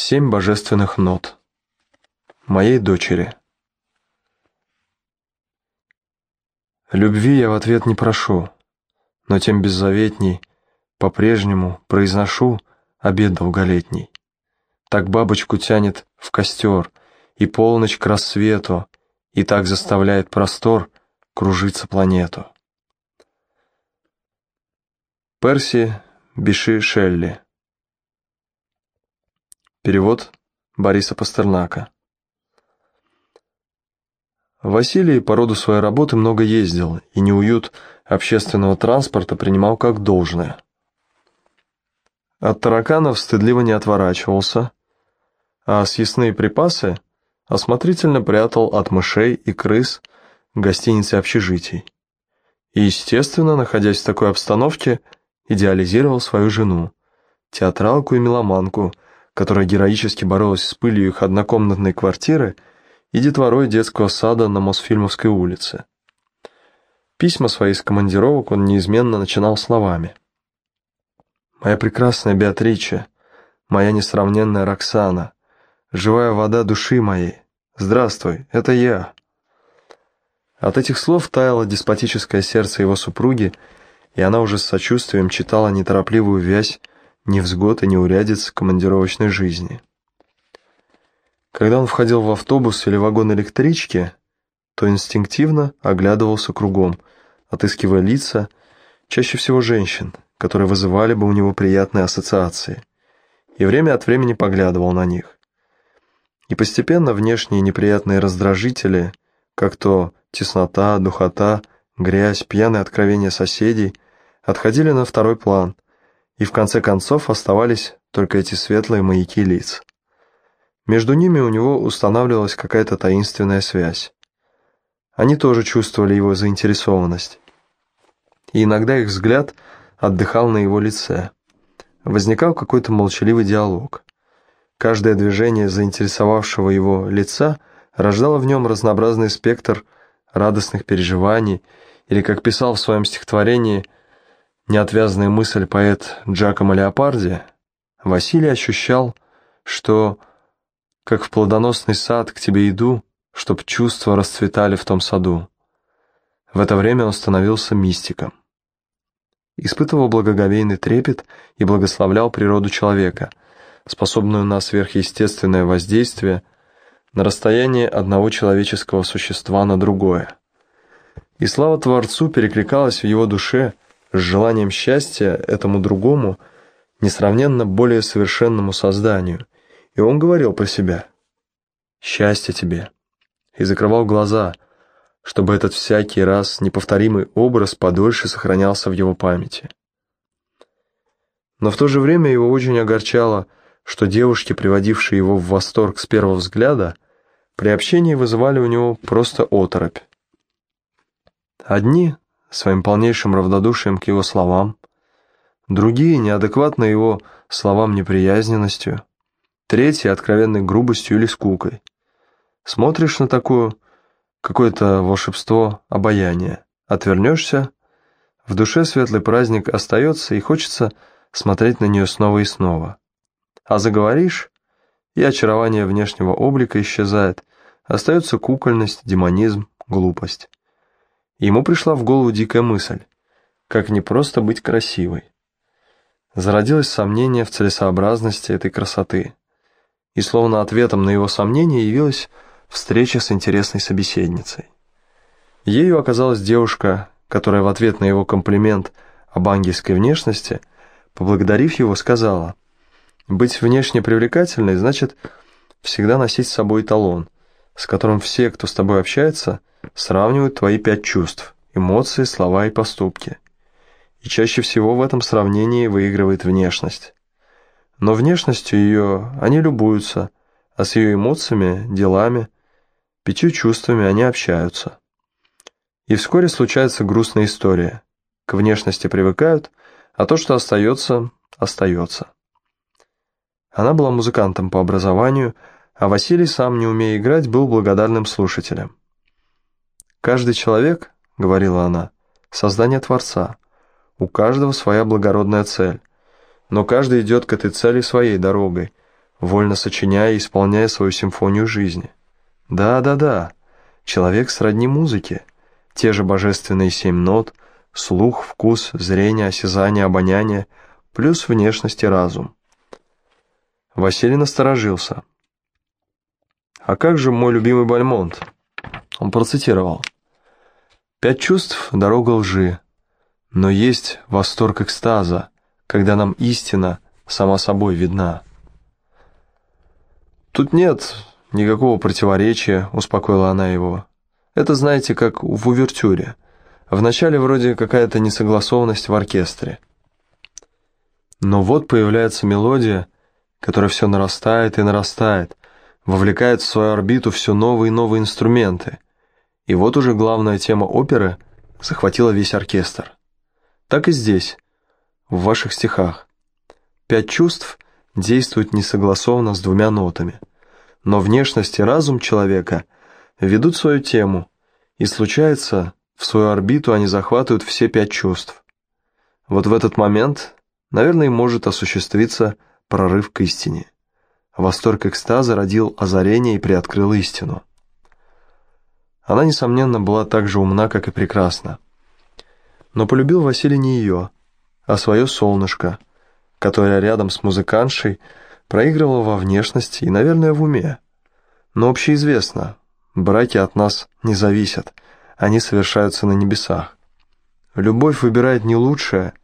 Семь божественных нот. Моей дочери. Любви я в ответ не прошу, но тем беззаветней по-прежнему произношу обед долголетний. Так бабочку тянет в костер, и полночь к рассвету, и так заставляет простор кружиться планету. Перси Биши Шелли Перевод Бориса Пастернака. Василий по роду своей работы много ездил, и неуют общественного транспорта принимал как должное. От тараканов стыдливо не отворачивался, а съестные припасы осмотрительно прятал от мышей и крыс в гостинице общежитий. И, естественно, находясь в такой обстановке, идеализировал свою жену, театралку и меломанку – которая героически боролась с пылью их однокомнатной квартиры и детворой детского сада на Мосфильмовской улице. Письма свои из командировок он неизменно начинал словами. «Моя прекрасная Беатриче, моя несравненная Роксана, живая вода души моей, здравствуй, это я». От этих слов таяло деспотическое сердце его супруги, и она уже с сочувствием читала неторопливую вязь невзгод и неурядиц командировочной жизни. Когда он входил в автобус или вагон электрички, то инстинктивно оглядывался кругом, отыскивая лица, чаще всего женщин, которые вызывали бы у него приятные ассоциации, и время от времени поглядывал на них. И постепенно внешние неприятные раздражители, как то теснота, духота, грязь, пьяные откровения соседей, отходили на второй план – и в конце концов оставались только эти светлые маяки лиц. Между ними у него устанавливалась какая-то таинственная связь. Они тоже чувствовали его заинтересованность. И иногда их взгляд отдыхал на его лице. Возникал какой-то молчаливый диалог. Каждое движение заинтересовавшего его лица рождало в нем разнообразный спектр радостных переживаний, или, как писал в своем стихотворении – неотвязная мысль поэт Джакомо Леопарди, Василий ощущал, что, как в плодоносный сад к тебе иду, чтоб чувства расцветали в том саду. В это время он становился мистиком. Испытывал благоговейный трепет и благословлял природу человека, способную на сверхъестественное воздействие на расстояние одного человеческого существа на другое. И слава Творцу перекликалась в его душе – с желанием счастья этому другому, несравненно более совершенному созданию, и он говорил про себя «Счастье тебе!» и закрывал глаза, чтобы этот всякий раз неповторимый образ подольше сохранялся в его памяти. Но в то же время его очень огорчало, что девушки, приводившие его в восторг с первого взгляда, при общении вызывали у него просто оторопь. Одни своим полнейшим равнодушием к его словам, другие неадекватно его словам неприязненностью, третьи откровенной грубостью или скукой. Смотришь на такую какое-то волшебство обаяния, отвернешься, в душе светлый праздник остается и хочется смотреть на нее снова и снова. А заговоришь, и очарование внешнего облика исчезает, остается кукольность, демонизм, глупость. Ему пришла в голову дикая мысль, как не просто быть красивой. Зародилось сомнение в целесообразности этой красоты, и словно ответом на его сомнение явилась встреча с интересной собеседницей. Ею оказалась девушка, которая в ответ на его комплимент об ангельской внешности, поблагодарив его, сказала, «Быть внешне привлекательной значит всегда носить с собой талон, с которым все, кто с тобой общается, сравнивают твои пять чувств – эмоции, слова и поступки. И чаще всего в этом сравнении выигрывает внешность. Но внешностью ее они любуются, а с ее эмоциями, делами, пятью чувствами они общаются. И вскоре случается грустная история. К внешности привыкают, а то, что остается, остается. Она была музыкантом по образованию, а Василий, сам не умея играть, был благодарным слушателем. «Каждый человек, — говорила она, — создание Творца. У каждого своя благородная цель. Но каждый идет к этой цели своей дорогой, вольно сочиняя и исполняя свою симфонию жизни. Да-да-да, человек сродни музыке, те же божественные семь нот, слух, вкус, зрение, осязание, обоняние, плюс внешность и разум. Василий насторожился. «А как же мой любимый Бальмонт?» Процитировал. «Пять чувств — дорога лжи, но есть восторг экстаза, когда нам истина сама собой видна». «Тут нет никакого противоречия», — успокоила она его. «Это, знаете, как в увертюре. Вначале вроде какая-то несогласованность в оркестре. Но вот появляется мелодия, которая все нарастает и нарастает, вовлекает в свою орбиту все новые и новые инструменты. И вот уже главная тема оперы захватила весь оркестр. Так и здесь, в ваших стихах. Пять чувств действуют несогласованно с двумя нотами, но внешность и разум человека ведут свою тему, и случается, в свою орбиту они захватывают все пять чувств. Вот в этот момент наверное, и может осуществиться прорыв к истине. Восторг экстаза родил озарение и приоткрыл истину. Она, несомненно, была так же умна, как и прекрасна. Но полюбил Василий не ее, а свое солнышко, которое рядом с музыкантшей проигрывало во внешности и, наверное, в уме. Но общеизвестно, браки от нас не зависят, они совершаются на небесах. Любовь выбирает не лучшее,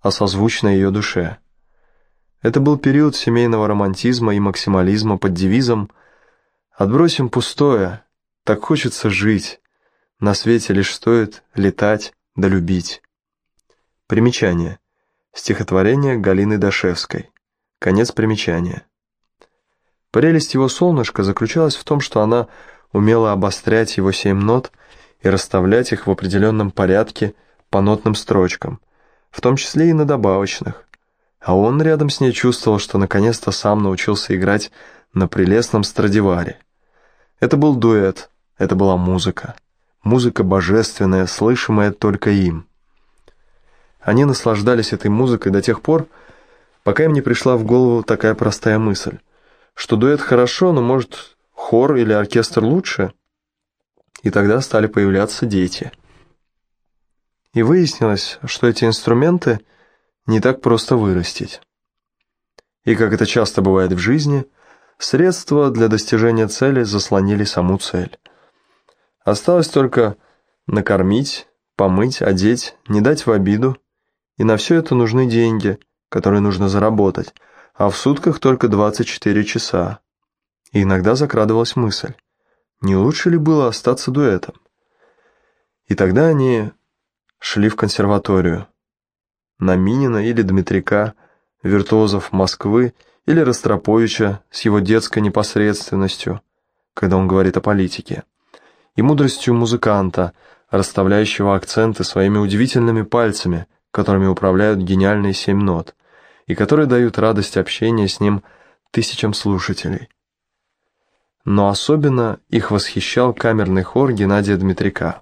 а созвучно ее душе. Это был период семейного романтизма и максимализма под девизом «Отбросим пустое, так хочется жить, на свете лишь стоит летать да любить». Примечание. Стихотворение Галины Дашевской. Конец примечания. Прелесть его солнышка заключалась в том, что она умела обострять его семь нот и расставлять их в определенном порядке по нотным строчкам, в том числе и на добавочных. А он рядом с ней чувствовал, что наконец-то сам научился играть на прелестном Страдиваре. Это был дуэт, это была музыка. Музыка божественная, слышимая только им. Они наслаждались этой музыкой до тех пор, пока им не пришла в голову такая простая мысль, что дуэт хорошо, но, может, хор или оркестр лучше? И тогда стали появляться дети – и выяснилось, что эти инструменты не так просто вырастить. И как это часто бывает в жизни, средства для достижения цели заслонили саму цель. Осталось только накормить, помыть, одеть, не дать в обиду, и на все это нужны деньги, которые нужно заработать, а в сутках только 24 часа. И иногда закрадывалась мысль, не лучше ли было остаться дуэтом? И тогда они шли в консерваторию. На Минина или Дмитрика, виртуозов Москвы или Ростроповича с его детской непосредственностью, когда он говорит о политике, и мудростью музыканта, расставляющего акценты своими удивительными пальцами, которыми управляют гениальные семь нот, и которые дают радость общения с ним тысячам слушателей. Но особенно их восхищал камерный хор Геннадия Дмитрика.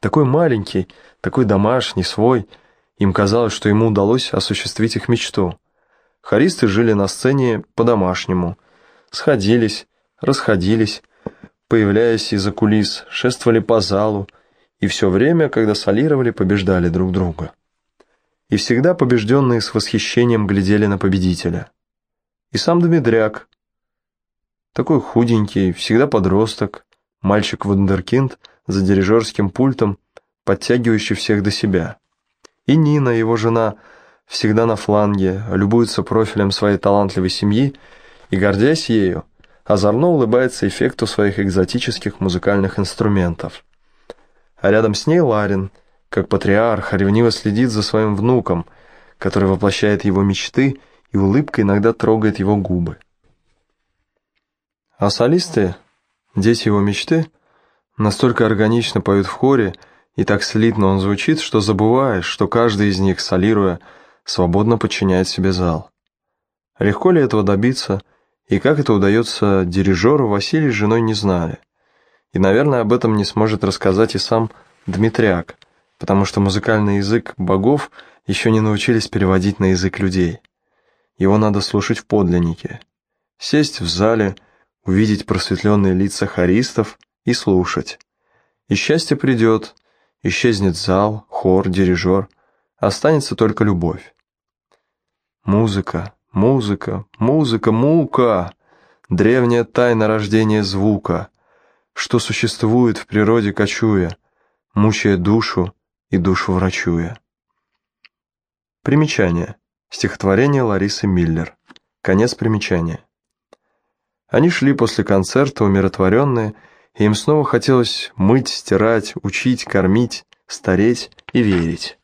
Такой маленький, такой домашний, свой. Им казалось, что ему удалось осуществить их мечту. Хористы жили на сцене по-домашнему. Сходились, расходились, появляясь из-за кулис, шествовали по залу, и все время, когда солировали, побеждали друг друга. И всегда побежденные с восхищением глядели на победителя. И сам Дмитряк, такой худенький, всегда подросток, мальчик-вундеркинд – за дирижерским пультом, подтягивающий всех до себя. И Нина, его жена, всегда на фланге, любуется профилем своей талантливой семьи и, гордясь ею, озорно улыбается эффекту своих экзотических музыкальных инструментов. А рядом с ней Ларин, как патриарх, ревниво следит за своим внуком, который воплощает его мечты и улыбкой иногда трогает его губы. А солисты, дети его мечты – Настолько органично поют в хоре, и так слитно он звучит, что забываешь, что каждый из них, солируя, свободно подчиняет себе зал. Легко ли этого добиться, и как это удается дирижеру, Василий с женой не знали. И, наверное, об этом не сможет рассказать и сам Дмитряк, потому что музыкальный язык богов еще не научились переводить на язык людей. Его надо слушать в подлиннике. сесть в зале, увидеть просветленные лица хористов и слушать. И счастье придет, исчезнет зал, хор, дирижер, останется только любовь. Музыка, музыка, музыка, мука, древняя тайна рождения звука, что существует в природе кочуя, мучая душу и душу врачуя. Примечание. Стихотворение Ларисы Миллер. Конец примечания. Они шли после концерта умиротворенные, и им снова хотелось мыть, стирать, учить, кормить, стареть и верить.